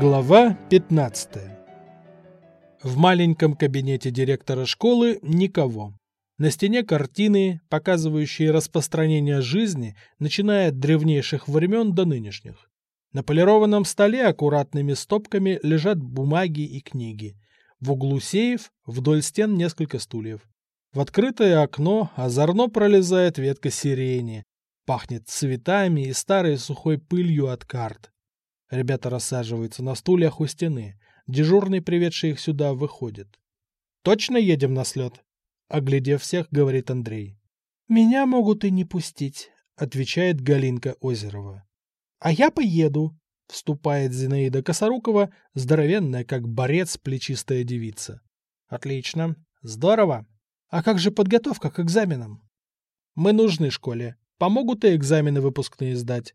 Глава 15 В маленьком кабинете директора школы никого. На стене картины, показывающие распространение жизни, начиная от древнейших времен до нынешних. На полированном столе аккуратными стопками лежат бумаги и книги. В углу сейф, вдоль стен несколько стульев. В открытое окно озорно пролезает ветка сирени. Пахнет цветами и старой сухой пылью от карт. Ребята рассаживаются на стульях у стены. Дежурный, приведший их сюда, выходит. «Точно едем на слет?» Оглядев всех, говорит Андрей. «Меня могут и не пустить», — отвечает Галинка Озерова. «А я поеду», — вступает Зинаида Косорукова, здоровенная, как борец, плечистая девица. «Отлично. Здорово. А как же подготовка к экзаменам?» «Мы нужны школе. Помогут и экзамены выпускные сдать.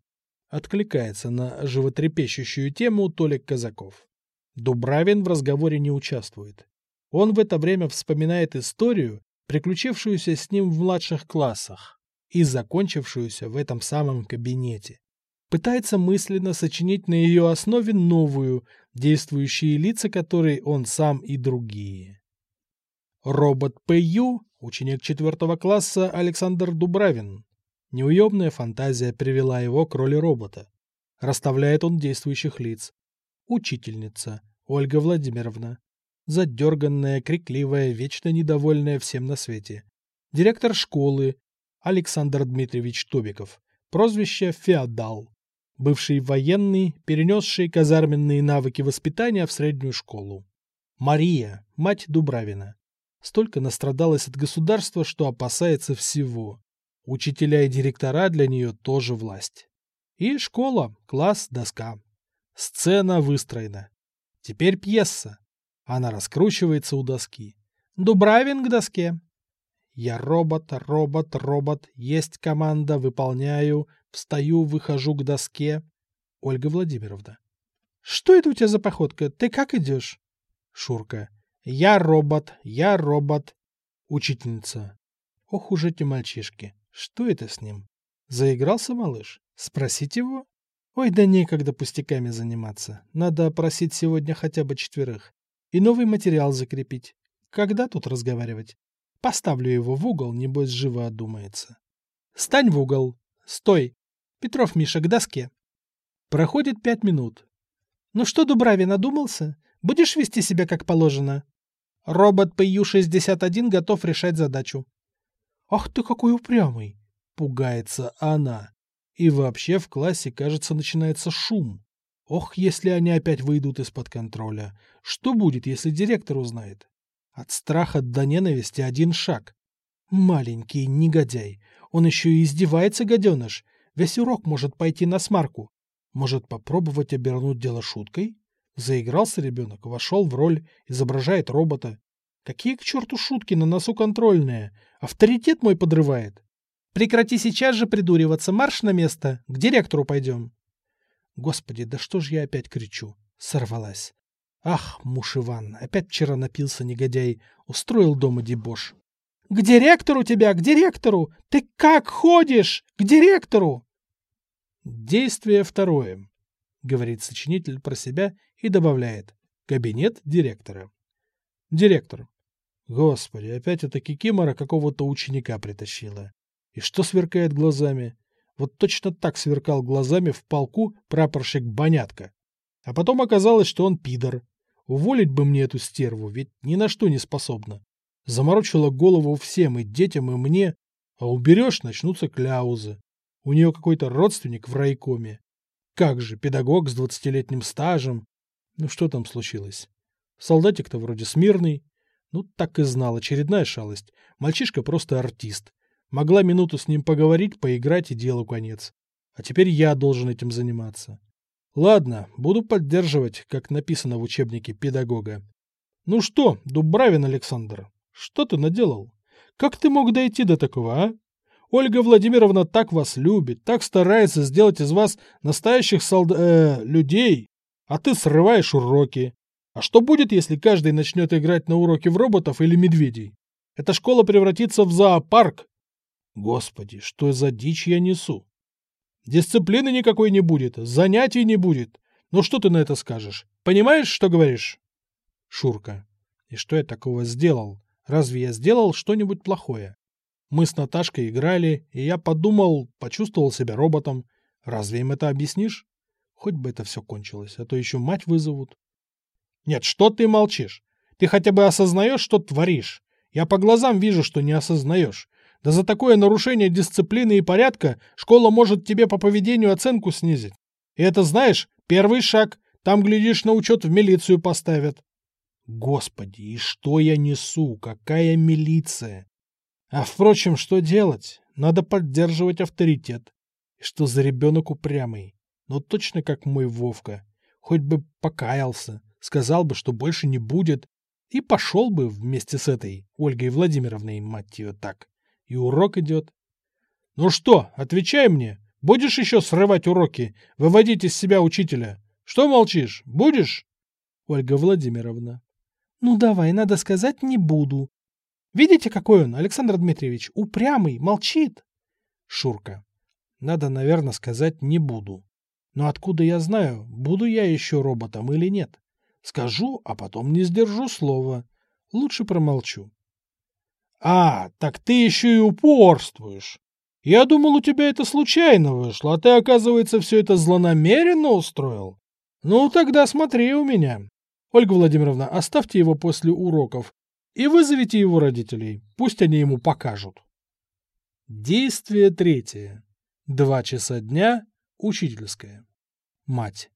Откликается на животрепещущую тему Толик Казаков. Дубравин в разговоре не участвует. Он в это время вспоминает историю, приключившуюся с ним в младших классах и закончившуюся в этом самом кабинете. Пытается мысленно сочинить на ее основе новую, действующие лица которой он сам и другие. Робот П.Ю., ученик четвертого класса Александр Дубравин, Неуемная фантазия привела его к роли робота. Расставляет он действующих лиц. Учительница Ольга Владимировна. Задерганная, крикливая, вечно недовольная всем на свете. Директор школы Александр Дмитриевич Тобиков. Прозвище Феодал. Бывший военный, перенесший казарменные навыки воспитания в среднюю школу. Мария, мать Дубравина. Столько настрадалась от государства, что опасается всего. Учителя и директора для нее тоже власть. И школа, класс, доска. Сцена выстроена. Теперь пьеса. Она раскручивается у доски. Дубравин к доске. Я робот, робот, робот. Есть команда, выполняю. Встаю, выхожу к доске. Ольга Владимировна. Что это у тебя за походка? Ты как идешь? Шурка. Я робот, я робот. Учительница. Ох уж эти мальчишки. Что это с ним? Заигрался малыш? Спросить его? Ой, да некогда пустяками заниматься. Надо опросить сегодня хотя бы четверых. И новый материал закрепить. Когда тут разговаривать? Поставлю его в угол, небось живо одумается. Стань в угол. Стой. Петров Миша к доске. Проходит пять минут. Ну что, Дубравин, надумался? Будешь вести себя как положено? Робот ПЮ-61 готов решать задачу. «Ах ты какой упрямый!» — пугается она. И вообще в классе, кажется, начинается шум. Ох, если они опять выйдут из-под контроля. Что будет, если директор узнает? От страха до ненависти один шаг. Маленький негодяй. Он еще и издевается, гаденыш. Весь урок может пойти на смарку. Может попробовать обернуть дело шуткой? Заигрался ребенок, вошел в роль, изображает робота. Какие к черту шутки на носу контрольные? Авторитет мой подрывает. Прекрати сейчас же придуриваться, марш на место, к директору пойдем. Господи, да что ж я опять кричу? Сорвалась. Ах, муж Иван, опять вчера напился негодяй, устроил дома дебош. К директору тебя, к директору! Ты как ходишь? К директору! Действие второе, говорит сочинитель про себя и добавляет. Кабинет директора. Директор. Господи, опять эта кикимора какого-то ученика притащила. И что сверкает глазами? Вот точно так сверкал глазами в полку прапорщик Бонятка. А потом оказалось, что он пидор. Уволить бы мне эту стерву, ведь ни на что не способна. Заморочила голову всем, и детям, и мне. А уберешь, начнутся кляузы. У нее какой-то родственник в райкоме. Как же, педагог с двадцатилетним стажем. Ну что там случилось? Солдатик-то вроде смирный, ну, так и знал, очередная шалость. Мальчишка просто артист. Могла минуту с ним поговорить, поиграть и делу конец. А теперь я должен этим заниматься. Ладно, буду поддерживать, как написано в учебнике педагога. Ну что, Дубравин Александр, что ты наделал? Как ты мог дойти до такого, а? Ольга Владимировна так вас любит, так старается сделать из вас настоящих солд... Э, людей, а ты срываешь уроки, а что будет, если каждый начнет играть на уроке в роботов или медведей? Эта школа превратится в зоопарк. Господи, что за дичь я несу? Дисциплины никакой не будет, занятий не будет. Ну что ты на это скажешь? Понимаешь, что говоришь? Шурка. И что я такого сделал? Разве я сделал что-нибудь плохое? Мы с Наташкой играли, и я подумал, почувствовал себя роботом. Разве им это объяснишь? Хоть бы это все кончилось, а то еще мать вызовут. Нет, что ты молчишь? Ты хотя бы осознаешь, что творишь? Я по глазам вижу, что не осознаешь. Да за такое нарушение дисциплины и порядка школа может тебе по поведению оценку снизить. И это, знаешь, первый шаг. Там, глядишь, на учет в милицию поставят. Господи, и что я несу? Какая милиция? А впрочем, что делать? Надо поддерживать авторитет. И что за ребенок упрямый? Ну точно как мой Вовка. Хоть бы покаялся, сказал бы, что больше не будет, и пошел бы вместе с этой Ольгой Владимировной, мать ее так. И урок идет. Ну что, отвечай мне. Будешь еще срывать уроки, выводить из себя учителя? Что молчишь? Будешь? Ольга Владимировна. Ну давай, надо сказать, не буду. Видите, какой он, Александр Дмитриевич, упрямый, молчит. Шурка. Надо, наверное, сказать не буду. Но откуда я знаю, буду я еще роботом или нет? Скажу, а потом не сдержу слова. Лучше промолчу. А, так ты еще и упорствуешь. Я думал, у тебя это случайно вышло, а ты, оказывается, все это злонамеренно устроил. Ну, тогда смотри у меня. Ольга Владимировна, оставьте его после уроков и вызовите его родителей. Пусть они ему покажут. Действие третье. Два часа дня. Учительская. Мать.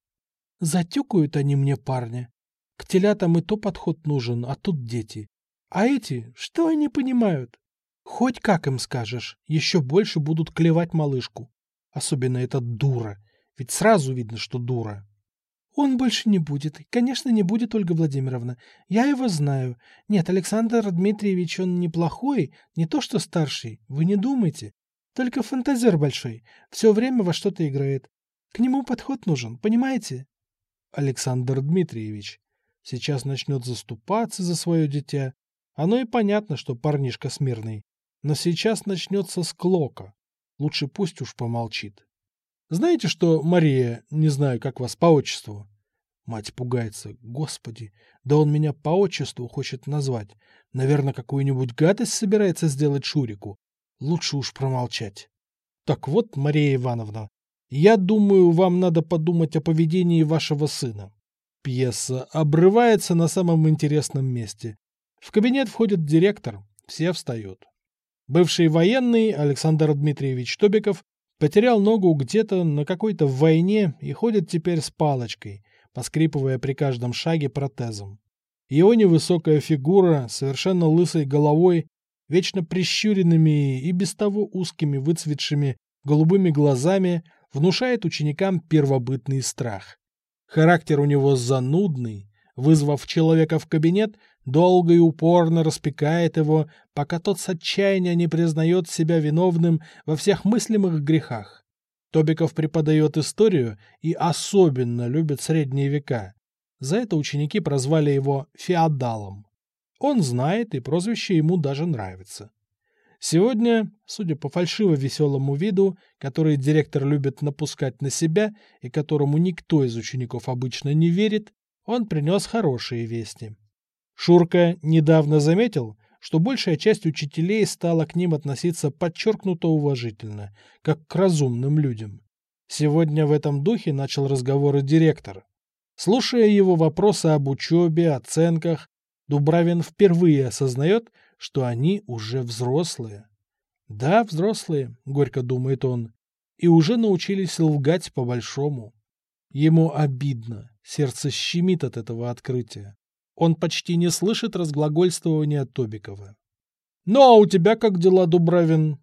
Затюкают они мне парня. К телятам и то подход нужен, а тут дети. А эти, что они понимают? Хоть как им скажешь, еще больше будут клевать малышку. Особенно эта дура. Ведь сразу видно, что дура. Он больше не будет. Конечно, не будет, Ольга Владимировна. Я его знаю. Нет, Александр Дмитриевич, он неплохой, не то что старший. Вы не думайте. Только фантазер большой. Все время во что-то играет. К нему подход нужен, понимаете? Александр Дмитриевич сейчас начнет заступаться за свое дитя. Оно и понятно, что парнишка смирный. Но сейчас начнется склока. Лучше пусть уж помолчит. Знаете что, Мария, не знаю, как вас по отчеству? Мать пугается. Господи, да он меня по отчеству хочет назвать. Наверное, какую-нибудь гадость собирается сделать Шурику. Лучше уж промолчать. Так вот, Мария Ивановна, я думаю, вам надо подумать о поведении вашего сына. Пьеса обрывается на самом интересном месте. В кабинет входит директор. Все встают. Бывший военный Александр Дмитриевич Тобиков Потерял ногу где-то на какой-то войне и ходит теперь с палочкой, поскрипывая при каждом шаге протезом. Его невысокая фигура, совершенно лысой головой, вечно прищуренными и без того узкими выцветшими голубыми глазами внушает ученикам первобытный страх. Характер у него занудный, вызвав человека в кабинет, долго и упорно распекает его, пока тот с отчаяния не признает себя виновным во всех мыслимых грехах. Тобиков преподает историю и особенно любит средние века. За это ученики прозвали его феодалом. Он знает, и прозвище ему даже нравится. Сегодня, судя по фальшиво-веселому виду, который директор любит напускать на себя и которому никто из учеников обычно не верит, он принес хорошие вести. Шурка недавно заметил, что большая часть учителей стала к ним относиться подчеркнуто уважительно, как к разумным людям. Сегодня в этом духе начал разговор и директор. Слушая его вопросы об учебе, оценках, Дубравин впервые осознает, что они уже взрослые. Да, взрослые, горько думает он, и уже научились лгать по-большому. Ему обидно, сердце щемит от этого открытия. Он почти не слышит разглагольствования Тобикова. «Ну а у тебя как дела, Дубравин?»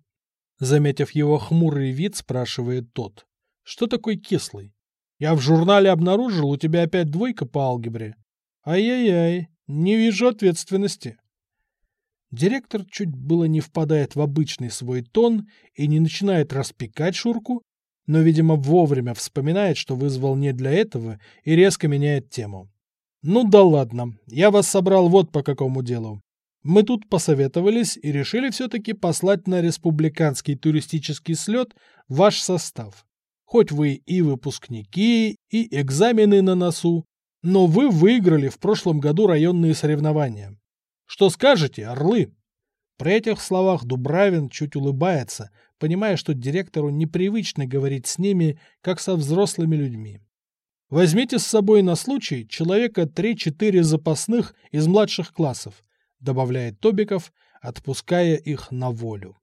Заметив его хмурый вид, спрашивает тот. «Что такой кислый? Я в журнале обнаружил, у тебя опять двойка по алгебре. Ай-яй-яй, не вижу ответственности». Директор чуть было не впадает в обычный свой тон и не начинает распекать Шурку, но, видимо, вовремя вспоминает, что вызвал не для этого, и резко меняет тему. Ну да ладно, я вас собрал вот по какому делу. Мы тут посоветовались и решили все-таки послать на республиканский туристический слет ваш состав. Хоть вы и выпускники, и экзамены на носу, но вы выиграли в прошлом году районные соревнования. Что скажете, орлы?» При этих словах Дубравин чуть улыбается, понимая, что директору непривычно говорить с ними, как со взрослыми людьми. Возьмите с собой на случай человека 3-4 запасных из младших классов, добавляет Тобиков, отпуская их на волю.